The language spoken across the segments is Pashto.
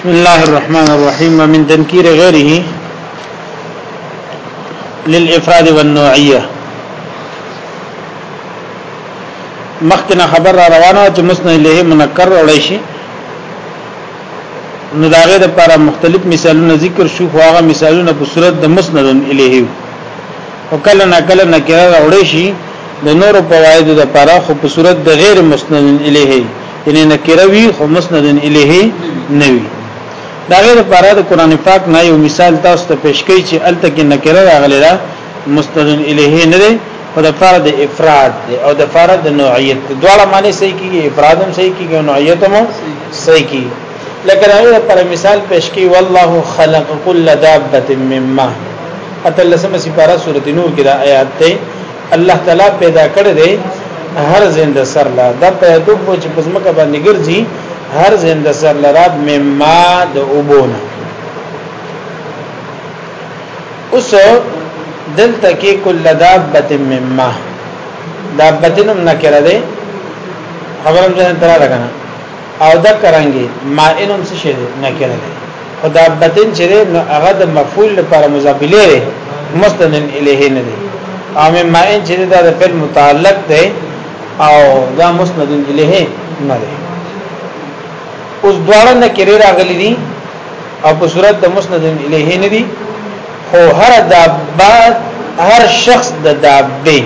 بسم الله الرحمن الرحيم ومن تنكير غيره للافراد والنوعيه مخکنه خبر را روانه چې مسند له منکر وړي شي نو داغه د لپاره مختلف مثالونه ذکر شو خو هغه مثالونه په صورت د مسند الیه او کله نه کله نه کړه وړي شي د نورو فوایدو لپاره خو په صورت د غیر مسند الیه یعنی نکره وی خو مسند الیه نه وی دا غیر لپاره د قران پاک نه یو مثال تاسو ته پیش کړي چې الته کې نکره راغلی دا مسند الیه نه دی خو د فرد د افراد دی او د فرد د نوعیت دواړه معنی صحیح کیږي افراد هم صحیح کیږي او نوعیت هم صحیح کیږي لکه دا غیر لپاره مثال پیش کړي والله خلق كل دابه مما اتلسمه سپاره سورته نور کې دا آیات دی الله تعالی پیدا کړی دی هر زنده سر لا دا پیدا کو چې پزمکه باندې ګرځي هر زنده سر لراب مما د اوبونه اوس دلته کې کل دابت مما دابتنم نکره ده خبرم ځان ترا لګنه او دا کرانګي مائنم څه شي نه کړل خدا بدن چې نو هغه د مفعول لپاره مضاف الیه دی مستنن الیه نه دی او مې مائن چې دا د فعل متعلق دی او دا مستندن الیه نه دی اوس دواړه نه کړي راغلي دي او په صورت د مستندن الیه نه دی خو هر دابه هر شخص د دابه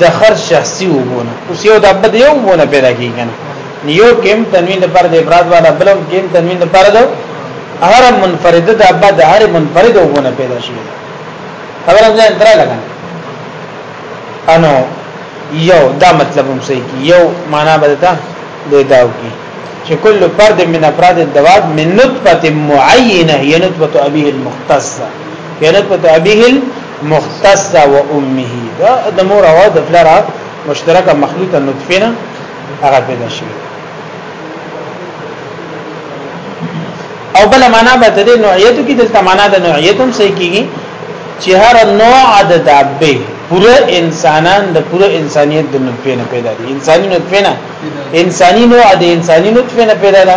د هر شخصي وبونه اوس یو د بد یو وبونه پیدا کیږي یو کم تنوین پر د افراد والا بلم کم تنوین پر د هر منفرد د بد هر منفرد وبونه پیدا شي خبره ده انترا لګا انو یو دا مطلب هم صحیح کی یو معنا بدتا د داو کی چې کل فرد من افراد الدواب من نطفه معینه هي نطفه ابيه المختصه هي نطفه ابيه مختص ده و امه دا د مور او د پلار مشترکه مخلوطه نطفه نه هغه پیدا شي او بل معنا به د نوعیت کې دلته معنا د نوعیت هم صحیح کیږي چې هر نوع د دابه پوره انسانان د پوره انسانيت د نطفه نه پیدا دي انساني نطفه نه انساني نوع د انساني نطفه نه پیدا ده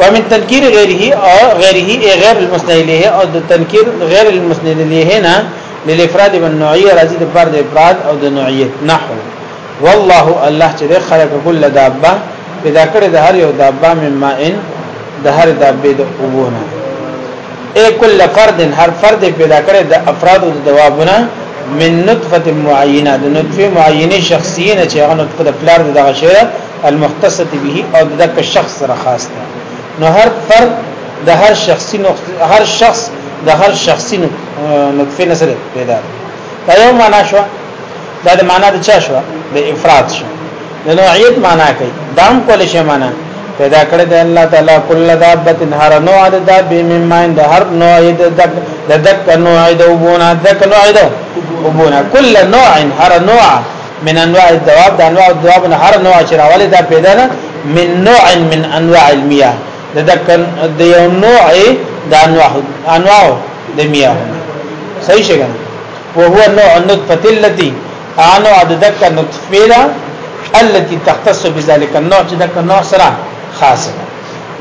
ومن تنکیر غیره او غیره غیر المسند الیه او د تنکیر غیر المسند الیه نه للافراد والنوعیه راځي د فرد افراد او د نوعیت نحو والله الله چې خلق کل دابه پیدا کړی د هر یو دابه مما ان د هر دابه د اوونه اي کل فرد هر فرد پیدا کړی د افراد او د دوابونه من نطفه معینه د نطفه معینه شخصینه چې هغه نطفه د پلار دغه شی المختصه به او دک شخص سره خاص ده نو هر فرد د هر شخصي نقطه هر شخص د هر شخصي نطفه نه سره پیدا ده دا یو معنا شو دا د معنا د چا شو د افراد شو د نوعیت معنا کوي دام کول شي معنا پیدا کړی دی الله تعالی کل دابت هر نوع د داب مما د هر نوع د دک د دک نوع د وبونه دک نوع د وبونه کل نوع هر نوع من انواع الدواب د انواع الدواب نه هر نوع چې راولي دا پیدا نه من نوع من انواع المياه د دکن د یو نوع د انواع انواع د میاه صحیح شګه وهو نوع النطفه التي انواع د دک نطفه التي تختص بذلك النوع چې دک نوع سره خاصه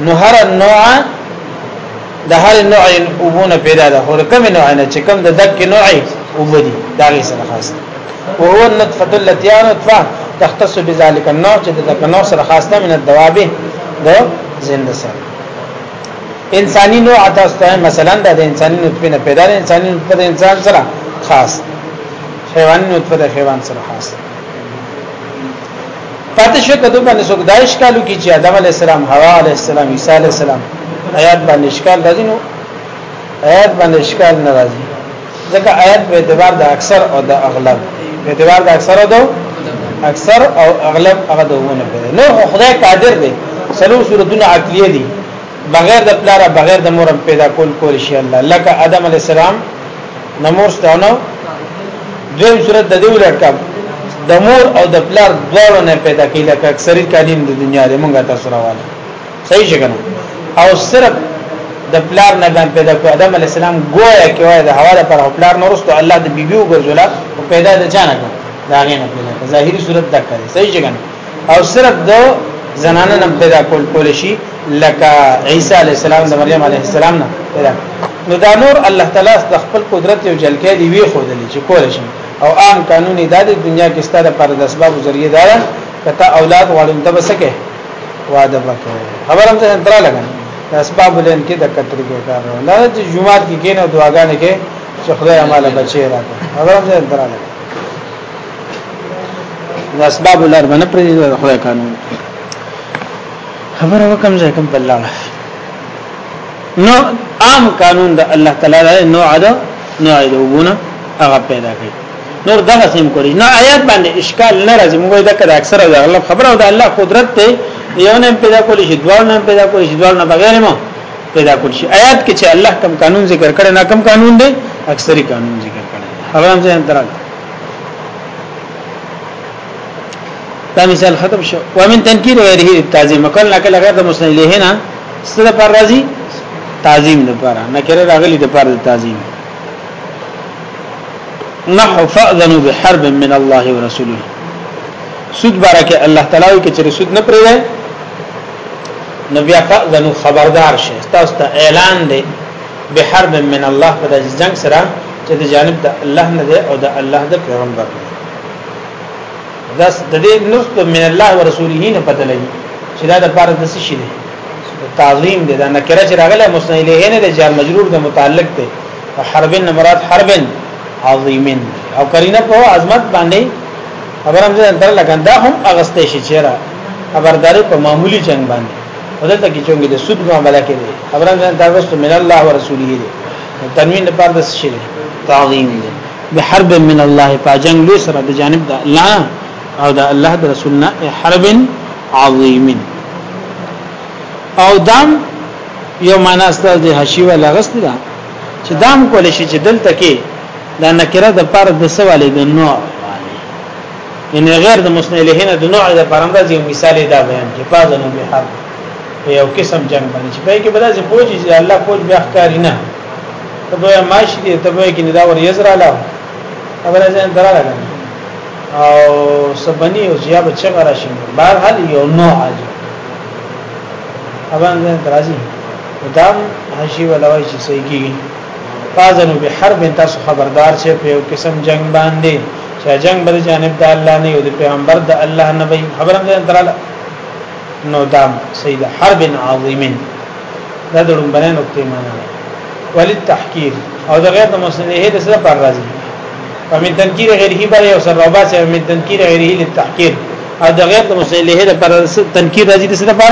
نو هر نوع د هر نوع اوبونه پیدا ده هر کوم نوع نه چې کوم د دک نوع اوبدي دا غي سره خاص او هو النطفه التي نطفه تختص بذلك النوع چې د دک نوع سره خاص ده من الدواب د زنده سره انساني نوع تاسو ته مثلا د انساني نطفه نه پیدا ده انساني نطفه د انسان سره خاص حیوان نطفه د حیوان سره خاص پاتې شو کته باندې څوک دا اشکالو کې چې آدم علی السلام حوا علی السلام عیسی علی السلام آیات باندې اشکال راځي نو آیات باندې اشکال نه راځي ځکه آیات په اعتبار د اکثر او د اغلب په اعتبار د اکثر او د اکثر او اغلب هغه دونه نه خدای قادر دی سلو صورتونه عقلیه دي بغیر د پلار بغیر د مور پیدا کول کول شي الله لکه ادم علی السلام نمور ستانو دویم صورت د دې ولټکم د مور او د پلار دواړو نه پیدا کیږي لکه اکثری قانون د دنیا د مونږه تاسو راواله صحیح څنګه او صرف د پلار نه ځان پیدا کو ادم علی السلام گویا کې وای د حواله پر پلار نورستو الله د بیبیو ګرځولا او پیدا د چانه کو دا غینه پیدا ظاهری صورت دا کوي صحیح څنګه او صرف د زنانه نه پیدا کول کول شي لکه عیسی علی السلام د مریم علی السلام نه پیدا نو دا نور الله تعالی د خپل قدرت یو جلکې دی وی خو دلی چې کول شي او عام قانوني د دنیا کې ستاره پر د اسباب ذریعہ دار کته اولاد غواړم ته بسکه واده وکړي خبرم ته انترا لګا د اسباب لین کې د کتري کې کار نه چې جمعات کې کینه دعاګانې کې چې خدای مال بچي راکړي خبرم ته انترا لګا د اسباب لار باندې پرې د خدای قانون خبره وکم ځای کوم بل لاړه نو عام قانون د الله تعالی دا نو عدا نو عدا وونه هغه پیدا کړي نور دغه سیم کوي نه آیات باندې اشکال نه راځي موږ دا کړه اکثر او اغلب خبره او د الله قدرت ته یو نه پیدا کولی شي دوه نه پیدا کولی شي دوه نه بغیر مو پیدا کولی شي آیات کې چې الله کم قانون ذکر کړي نه کم قانون دی اکثری قانون ذکر کړي هغه هم ځان درک دا مثال ختم شو ومن تنکیر غیره تعظیم کله نکله غیر د مسند له نه ستره پر راضی تعظیم نه پر نه کړه راغلی د پر تعظیم نحو فاذنوا بحرب من الله ورسوله سود بارکه الله تعالی کې چې سود نه پرې نو بیا فاذنوا خبردار شه تاسو ته اعلان دی بحرب من الله په داسې جنگ سره چې د جانب د الله نه دی او د الله د پیغمبر نه داس د دې نسبت من الله او رسوله نه پته لګي چې دا د پاره د څه شي دی تعظیم دی دا نکره چې راغله مسند الیه نه د جار مجرور د متعلق دی حربن مراد حربن عظیمن او کرینه په عظمت باندې خبرم ځان در لګنده هم اغستې شي چیرې خبرداري په معمولی جنگ باندې ودلته کې چونګې د سود معاملې کې دي خبره نه دا وروسته من الله او رسوله دي تنوین لپاره د شي تعظیم دي بحرب من الله فاجنګ لوی سره د جانب د الله او د الله د رسولنا حرب عظیم او دام یو معنا استاد د حشی ولا غست ده چې دام کول شي چې دلته کې دا نکره د پاره د سوالې د نوع ان غیر د مسند الیه نه د نوع د پرنده یو مثال دا بیان چې فازنو به حرب یو قسم جنگ باندې چې پای کې بل ځای فوج چې الله فوج بیا ښکاری نه ته به ماشي دې ته به کې نه دا ور یزرا لا اول ځان دراله او سبنی او زیاب چغه راشي بهر حال یو نوع اجي اول ځان درازي دام هشي ولوي چې صحیح کیږي فازنو به حرب تاسو خبردار شئ په یو قسم جنگ باندې چې جنگ بل جانب د الله نه او د پیغمبر د الله نه وي خبره ده دراله نو دام سید حرب عظیم دا د لومبنه نقطې معنی ده ولید تحقیر او د غیر د مسلمه د سره پر راځي په من تنکیر غیره بل یو سره وبا چې من تنکیر غیره للتحقیر او د غیر د مسلمه د پر تنکیر راځي د سره پر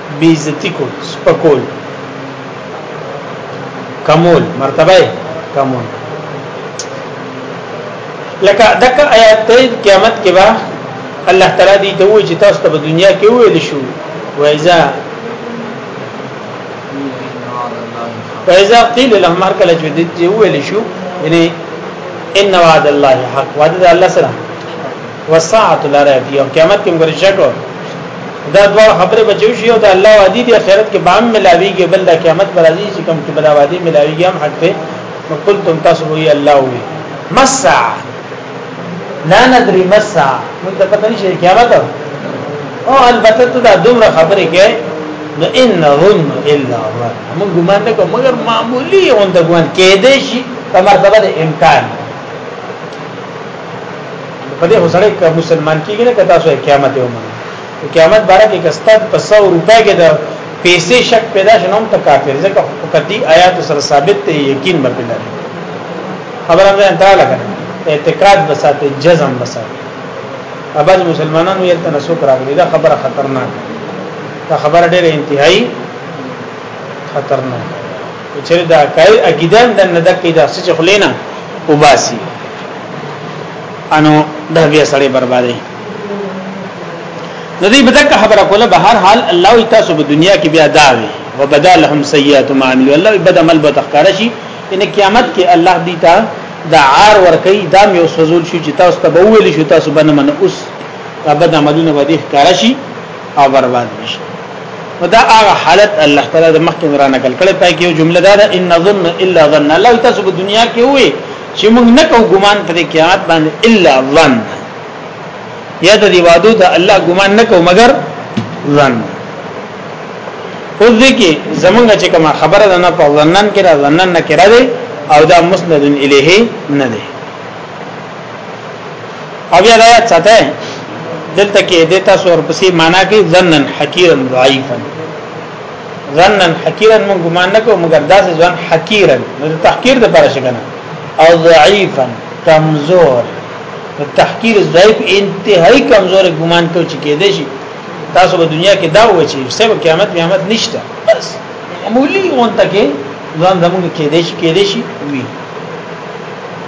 بیزتی کو سپکول کمول مرتبه کمول لکه دغه آیات قیامت کې با الله تعالی دې ته وایي چې تاسو ته په دنیا کې ویل شو وایزا وایزا قیل لهم مرکل جدید چې ویل شو یعنی ان وعد الله حق وعده الله سره وساعت لا راتي او قیامت کې موږ شکو دا دوه خبره بچو شي او دا الله وادي دی آخرت کې بام ملاويږي بل دا قیامت پر راځي چې کوم کې بلا وادي ملاويږي هم حق دی نو قلتم تاسو وی الله وی مسع لا ندري مسع موږ ته پته نشي قیامت او البته ته دا دومره خبره کې نو ان ظن الا هو موږ ګمان نه کوم مگر معمولی غونډه ګوان کې دې شي په مرتبه امکان په دې هوسړې ک مسلمان کیږي نه کتا سو قیامت یو مونږ قیامت بارے کې کستاد په 100 روپے کې د پیسې شک پیدا شنوم ته کافر ځکه فقدی آیات سره ثابت دی یقین به پیدا دی خبره ده انتها لګا اعتقاد بساته جزم بساته اباز مسلمانانو یې تنسوک راغلی دا خبره خطرناک دا خبره ډېره انتهایی خطرناک چې دا کای عقیده د نه د کیدا سچ خلینا وباسي انو دا بیا سړی بربادي نو دې بدک خبره کوله به هر حال الله تاسو په دنیا کې بیا داوي وبدا لهم سیئات ما عملوا الله بد عمل به تخکار شي ان قیامت کې الله دې تا دا عار ور کوي دا مې اوس فزول شي چې تاسو ته به ویل شي تاسو باندې من اوس دا بد عملونه به دې ښکار شي او برباد بشي دا هغه حالت الله تعالی د مخکې را نقل کړي پای کې یو جمله دا ده ان ظن الا ظن الله تاسو په دنیا کې وي چې موږ نه کو ګمان پر قیامت باندې الا ظن یا د دی وادو ته الله ګمان نه کو مگر ظن اوس دې کې زمونږ چې کومه خبره ده نه په ظنن کې را ظنن نه کې را دي او دا مسند الیه نه دی او بیا دا یاد ساته دلته کې د تاسو ورپسې معنا کې ظنن حقیرا ضعیفا ظنن حقیرا موږ ګمان نه کوو مګر دا ځان حقیرا د تحقیر د پر شګنه او ضعیفا کمزور د تحقیر ضعیف انتهایی کمزور ګمان کوي چې کېدې شي تاسو په دنیا کې دا و چې سبب قیامت قیامت نشته بس معمولی غونته کې ځان زموږ کېدې شي کېدې شي وی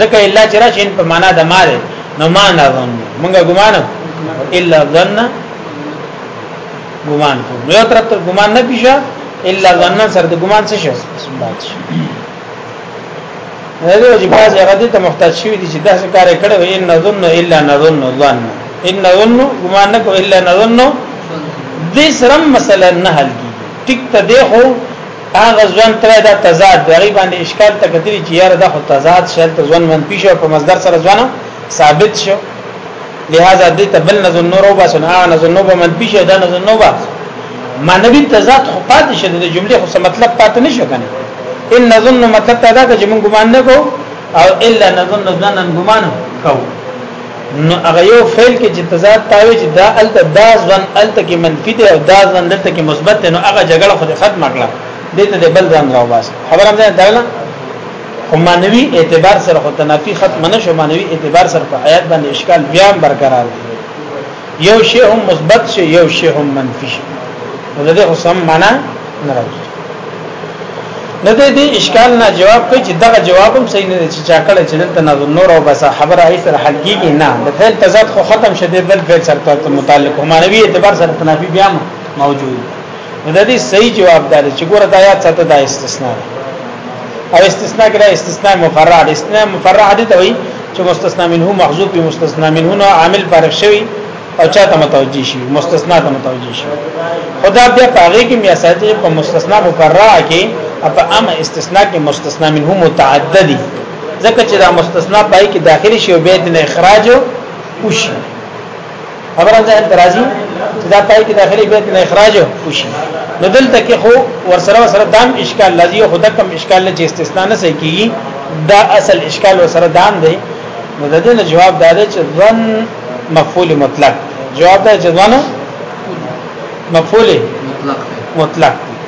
ځکه الا چې راشي په معنا د ما ده نو ما نه ظن مونږه ګمان الا ظن ګمان کو نو تر ته ګمان نه پیښه الا ظن سر د ګمان څه شي هغه چې باز هغه دې ته محتاج شي دي چې داسې کار کړو ان نظن الا نظن ظن ان نظن ګمان نه کو الا نظن دې سرم مثلا نه حل کیږي ټیک ته دی خو هغه ځوان تر دا تضاد دی غي باندې اشکال تکدري چې یاره دا خو تضاد شل ته ځوان منفي شو په مصدر سره ځوان ثابت شو لہذا دې ته بل نظر نور او بس نه نظر نو به منفي شو دا نظر نو بس معنوي تضاد خو پاتې شو د جملې خو څه مطلب پاتې نشو کنه ان نظن مطلب دا چې موږ ګمان نه کوو او الا نظن ظنن ګمان کوو نو هغه یو فعل کې چې تضاد تاوي چې دا الت دا ځن الت کې منفي دی او دا ځن دلته کې مثبت دی نو هغه جګړه خو ختم کړه دې ته بل ځان راو باس خبره ده دا نه خو مانوي اعتبار سره خو تنافي ختم نه شو مانوي اعتبار سره په آیات باندې اشکال بیا برقرار دی یو شی هم مثبت شي یو شی هم منفي شي نو دې خو سم معنا نه راځي نه دې دې اشکال نه جواب کوي چې دغه جواب هم صحیح نه دی چې چا کړه چې دلته نظر نور او بس خبره هي سره حل کیږي نه د فعل تضاد خو ختم شته بل فعل سره متعلق معنوي اعتبار سره تنافي بیا موجود نو د دې صحیح جواب دا دی چې ګوره دا یا څه ته دا استثناء ده او استثناء کې دا استثناء مفرع ده استثناء مفرع دي ته وایي چې مستثنا منه محذوف به مستثنا منه نه عامل فارغ شوی او چا ته متوجي شي مستثنا ته متوجي شي خدا بیا پاره کې میا ساتي په مستثنا مفرع کې اپ ام استثنا کې مستثنا منه متعددي ځکه چې دا مستثنا پای کې داخلي شی او بیت نه اخراج وشي خبره ده درازي چې دا پای کې داخلي بیت نه اخراج وشي نو دلته کې خو ورسره سره دام اشکال لذي خو دکم اشکال چې استثناء نه صحیح کیږي دا اصل اشکال ورسره دام دی نو د دې جواب دا دی چې ظن مفعول مطلق جواب دا چې ظن مفعول مطلق مطلق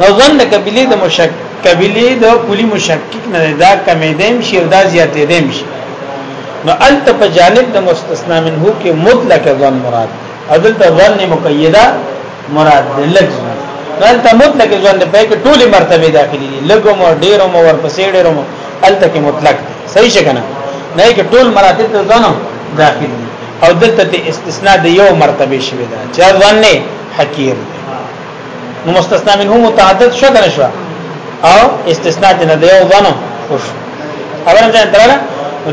نو ځان د قبيله د مشک قبيله د کلی مشکک نه دا کمې دیم شي او دا زیاتې دیم شي نو الته په جانب د مستثنا منه کې مطلق ځان مراد عدل ته ځان مقیده مراد لږ دلته مطلق ژوند په کې ټولي مرتبه داخلي دي لګوم او ډیرم او ورپسې ډیرم الته کې مطلق صحیح شګنه نه کې ټول مراتب ته ځانو داخلي دي او دلته ته استثناء د یو مرتبه شوی دا چې ځان نه حقیر نو مستثنا منه متعدد شو کنه شو او استثناء دې نه دی او ونه خوش اول ځان دراله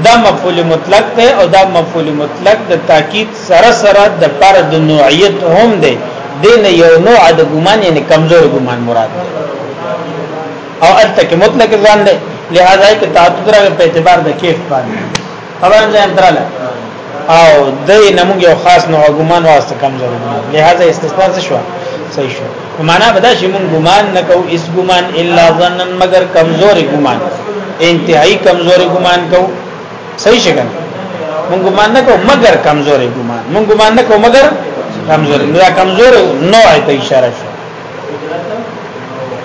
دا مفعول مطلق دی او دا مفعول مطلق د تاکید سره سره د پر د نوعیت هم دی دین یو نوع د ګمان یعنی کمزور ګمان مراد دی او الته کې مطلق ځان دی لہذا کې تعدد راغی په اعتبار د کیف باندې خبره ځان تراله او د نموږ یو خاص نوع ګمان واسطه کمزور ګمان لہذا استثناء څه شو صحیح شو معنا بدا شي مونږ ګمان نکو اس ګمان الا ظنن مگر کمزور ګمان انتهایی کمزور ګمان کو صحیح شګن مونږ ګمان نکو مگر کمزور ګمان مونږ ګمان نکو مگر کمزور نو کمزور نوع ته اشاره شو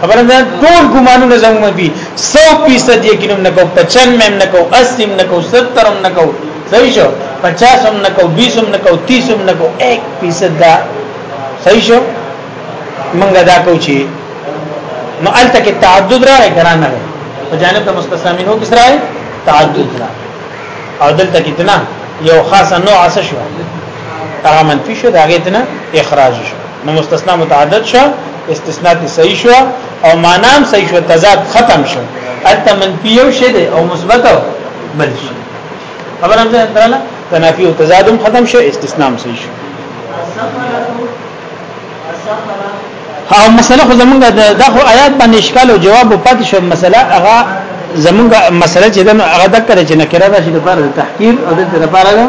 خبره ده ټول ګمانونه زموږ دي 100% یقین نه کو 95 هم نه کو 80 هم نه کو 70 هم نه کو صحیح شو 50 هم نه کو 20 هم نه کو 30 هم نه کو 1% دا صحیح شو منګه دا کو چی نو الته کې تعدد را غنا نه په جانب د مستسلمین هو کس را تعدد را او دلته کې تنا یو خاصه نوع څه شو هغه منفي شو دا غیتنه اخراج شو نو مستثنا متعدد شو استثناء صحیح شو او معنام صحیح شو تضاد ختم شو البته منفی یو شی دی او مثبت بل شی خبر هم ځان دراله تنافی او تضاد هم ختم شو استثناء هم صحیح شو ها مسله خو زمونږ د خو آیات باندې اشکال او جواب پاتې شو مسله هغه زمونږ مسله چې دا هغه د کړه چې نکره ده چې د لپاره تحقیر او د لپاره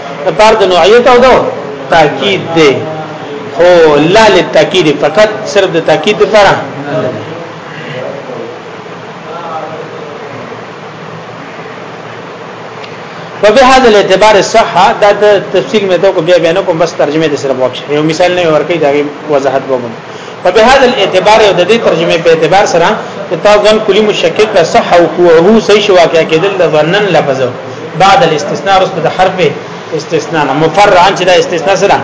د پار د نوعیت او دو تاکید دی خو لا للتاکید فقط صرف د تاکید لپاره وبهذا الاعتبار الصحه دا تفصیل مې ته کو بیا بیان کوم بس ترجمه دې سره وښه یو مثال نه ورکې دا وضاحت وګورم په به هاذ الاعتبار او د دې ترجمه په اعتبار سره تا ځن کلی مشکک را صح او کوه صحیح شو واقع کېدل د ظنن لفظ بعد الاستثناء رسته د حرف استثناء مفرعا چې د استثناء سره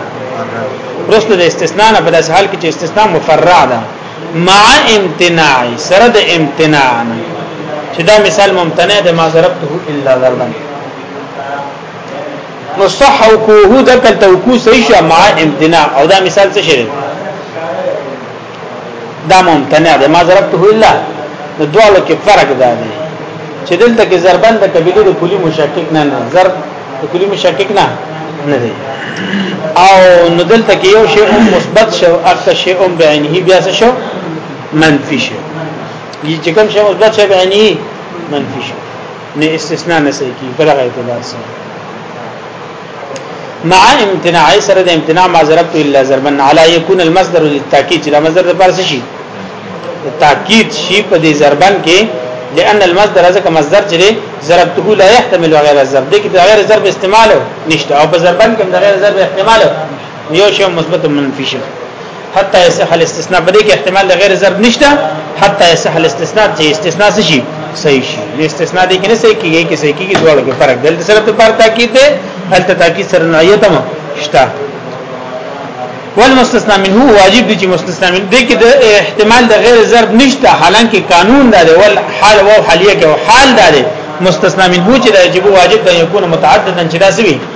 رسته د استثناء په داس حال کې چې استثناء مفرع ده مع امتناع سره د امتناع چې دا مثال ممتنع ده ما ضربته الا ضربا نو صح او کوه د کل توکو صحیح شو مع امتناع او دا مثال څه شي دا ممتنع ده ما ضربته الا د دوالو کې فرق ده دی چې دلته کې ضربن د قبيله د کلی مشکک نه نه ضرب د کلی مشکک نه نه دی او نو دلته کې یو شی مثبت شو اکثر شی هم بعینه بیا څه شو منفي شو یی چې کوم شی مثبت شو بعینه منفي شو نه استثناء نه صحیح کی بلغه اعتبار سره مع امتناع سره د امتناع ما ضربت الا ضربا على يكون المصدر للتاكيد چې دا مصدر د پارس شي تاکید شي په دې ضربن کې لأن المصدر ځکه مصدر چې ضربته لا يحتمل غیر الضرب دي کې غیر ضرب استعمال نشته او په ضربن کې غیر ضرب استعمال یو شی مثبت او منفي شي حتی یصح الاستثناء په دې کې احتمال د غیر ضرب نشته حتی یصح الاستثناء چې استثناء څه شي صحیح شي د استثناء دې کې نه صحیح کیږي کې صحیح کیږي دواړو کې فرق دلته صرف په پاره تاکید ده هلته تاکید سره نعیت هم شته والمستثنى منه واجب دي چې مستثنى من دې کې د احتمال د غیر ضرب نشته حالانکه قانون دا دی ول حال او حالیه کې حال دا دی مستثنى منه چې د واجب د یکون متعددا چې دا سوي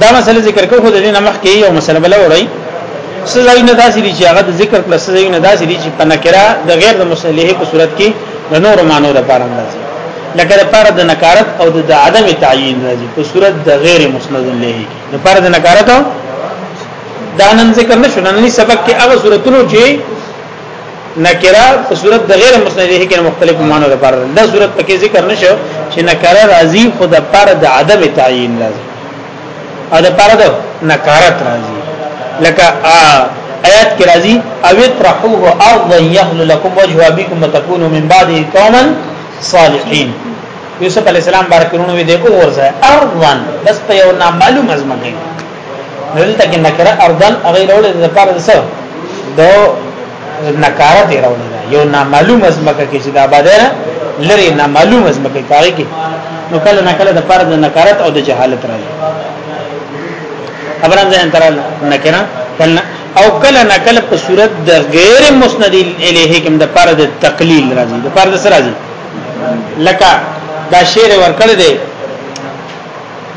دا مسله ذکر کو خو د دې نمخ کې یو مسله بل وړي سزای نه داسې دي چې هغه د ذکر کله سزای نه داسې دي چې پنکرا د غیر د مصلح په صورت کې د نور مانو د پاره راځي لکه د پاره د نکارت او د عدم تعیین راځي په صورت د غیر مسند له کې د پاره د نکارت او دا نن ذکر نشو نن سبق کې هغه صورتونو چې نکره په صورت د غیر مسنده کې مختلف معنی لپاره دا صورت پکې ذکر نشو چې نکره راضی خود پر د عدم تعین راضی او د پر د نکارت راضی لکه آیات کې راضی او ترحوه ارض يهل لكم وجه ابيكم وتكونوا من بعد قوما صالحين یوسف علی السلام بارکرونو دې کو ورځه ارض بس په یو نامعلوم ازمنه دلته کې نکره اردن هغه راول د لپاره څه د نکاره دی راول یو نامعلوم ازمکه کې چې د آباده لري نامعلوم ازمکه کوي کې نو کله نه کله د پاره د نکارت او د جهالت راځي خبرم ځان تر نکره کله او کله نه کله په صورت د غیر مسند الیه کې د پاره د تقلیل راځي د پاره د سر راځي لکه دا شعر ورکړ دی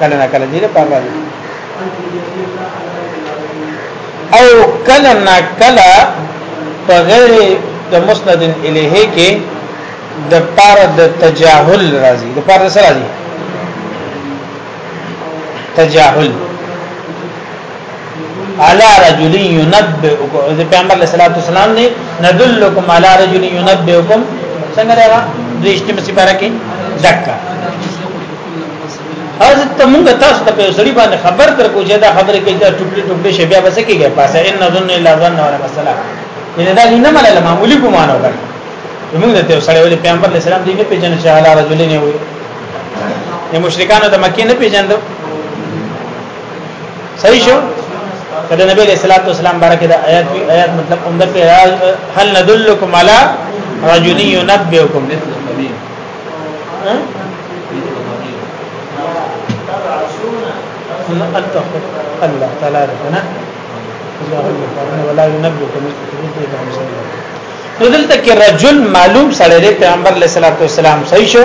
کله نه کله دې نه پاره راځي او کله نه کله په غیر د مسند الیه کې د پاره د تجاهل راځي د پاره سره راځي تجاهل على رجل ينبئكم اذا پیغمبر علیہ الصلوۃ والسلام نے ندلکم على رجل ينبئكم څنګه راغله دشت مسی بارکه دکا از ته موږ تاسو ته په سړي باندې خبر تر کو چې دا خبره کې دا ټوټي ټوټي شی بیا بس کېږي پاسه ان ظن الا ظن ولا مسله ان دا نه مله معمولی ګمان وکړ موږ ته سړی ولې پیغمبر علیہ السلام دې نه پیژن چې علي رجل نه وي مشرکانو د مکه نه پیژندو صحیح شو کله نبی علیہ الصلوۃ والسلام بارکه دا آیات وی آیات مطلب عمدہ په هل ندلکم علی رجل ينبئکم مثل خبير الله تعالی ربنا ولا ينبئك مثل خبير نو دلته کې رجل معلوم سره دی پیغمبر علیه الصلاۃ والسلام صحیح شو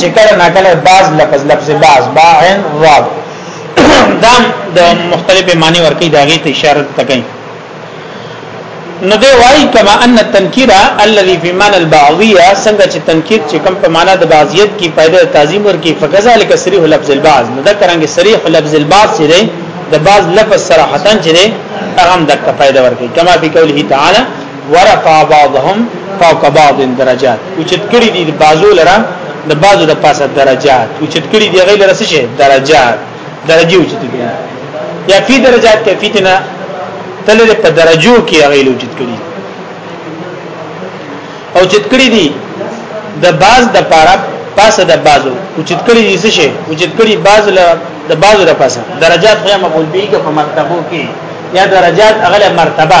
چې کله نه کله باز لفظ لفظ باز با عین ضاد دا د مختلف معنی ورکی داغه ته اشاره تکای نو دی وای کما ان التنکیر الذي في معنى البعضيه څنګه چې تنکیر چې کم په معنی د بعضیت کې پیدا تعظیم ورکی فكذلك صریح لفظ البعض نو دا کرانګي صریح لفظ البعض چې دی د بعض لفظ صراحتا چې دی هغه هم د پیدا ورکی کما په قوله تعالی ورفع بعضهم فوق بعض درجات اوچت کړي دي بازو لره د بازو د پاسه درجات اوچت کړي دي غیر لره څه درجات درجه اوچت کړي یا فی درجات کې فتنه تل په درجو کې غیر اوچت کړي او چت کړي دي د باز د پاره پاسه د بازو اوچت کړي دي څه شي اوچت کړي باز له د بازو د پاسه درجات خو مقبول بي کې په مرتبه کې یا درجات اغله مرتبه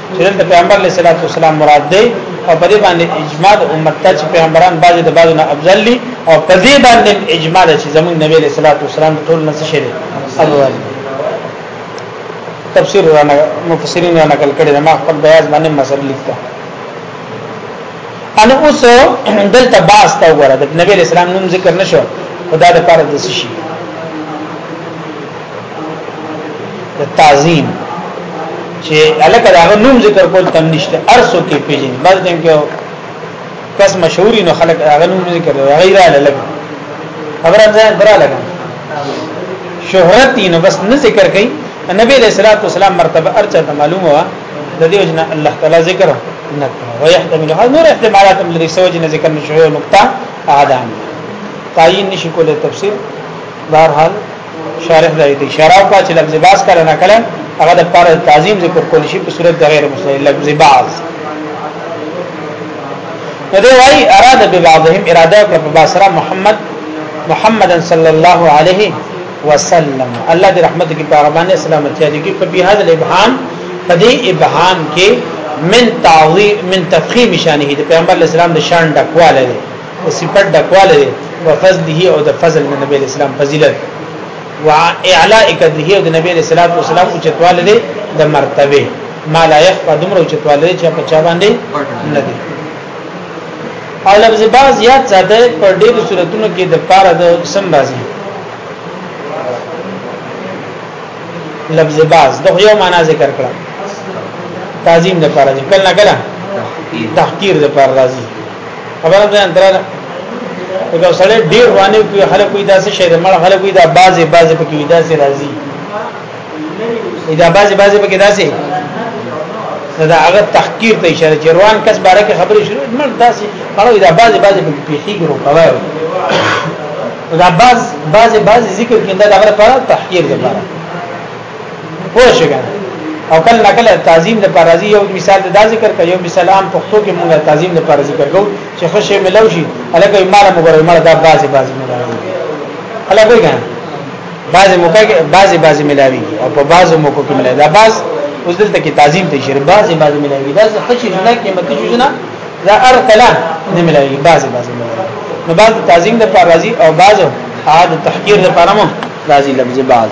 چې د پیغمبر علیه الصلاۃ والسلام مراد دی او په دې باندې اجماع د امت ته چې پیغمبران بعض د بعض نه افضل دي او په دې باندې اجماع چې زموږ نبی علیه الصلاۃ والسلام ټول نه څه شي افضل تفسیر رانه مفسرین رانه کل کړي ما خپل بیان باندې مسر لیکتا ان اوس دلته باس تا وګوره د نبی اسلام نوم ذکر نشو خدا د پاره د شي تعظیم چې الکه دا نوم ذکر کول تم نشته ارسو کې پیژن بس دیم کې کس مشهوري نو خلک هغه نوم ذکر غیر اله لګ خبر ځان درا لګ شهرت نو بس نه ذکر کوي نبی علیہ الصلوۃ والسلام مرتبه ارچا ته معلومه وا د دې وجنه الله تعالی ذکر نه ويحتمل هذا نور احتمالات من لري سوجنه ذکر نشوي نقطه اعدام تعین نشي کوله تفسیر بهرحال شارح دای دی شراب کا چې لفظ باز کله نه کله هغه د پاره تعظیم ذکر کول شي په صورت د غیر مسلم لفظ باز نو دی وای اراده به بعضهم اراده کړ په باسره محمد محمد صلی الله علیه وسلم الله دې رحمت کې پیغمبر سلامتی دې کې په بهذا الابهام په دې ابهام کې من تعظیم من تفخیم شانه دې پیغمبر اسلام د شان ډکواله او صفات ډکواله دی او فضله او د فضل د نبی اسلام فضیلت و اعلاء قدره او د نبی صلی الله علیه وسلم او چتواله دی د مرتبه ما لا يخفى دمرو چتواله دی چې په چا باندې نه دی او لفظ باز یاد ساته په ډېرو صورتونو کې د پاره د سم راځي لفظ باز د یو معنا ذکر کړه تعظیم د پاره دی کله کله تحقیر د پاره راځي خبره ده اندراله دا سړی ډیر وانه کوي خلک وي داسې شی د مړ خلک وي دا بازي بازي پکې وي داسې راځي دا بازي بازي پکې داسې دا هغه تحقیر ته اشاره چې روان کس باره کې خبرې شروع مړ داسې خلک دا بازي بازي پکې پیخي ګرو کوي دا باز بازي بازي ذکر کیندا دا غره پر تحقیر دی پوه شئ او کله نه کله تعظیم د پرازي یو مثال دا ذکر کوي یو مثال عام پښتو کې موږ تعظیم د پرازي ذکر کوو چې خوشې ملو شي الګا ایمار مګر ایمار دا بازي بازي ملاوي الګا وي کنه بازي موقع کې بازي بازي ملاوي او په بازو موقع کې ملاوي دا باز اوس دلته کې تعظیم ته شر بازي بازي ملاوي دا خوشې نه کې مت جوړنا دا ار کلا نه ملاوي بازي بازي ملاوي نو باز تعظیم د پرازي او بازو عاد تحقیر د پرمو راځي لفظ باز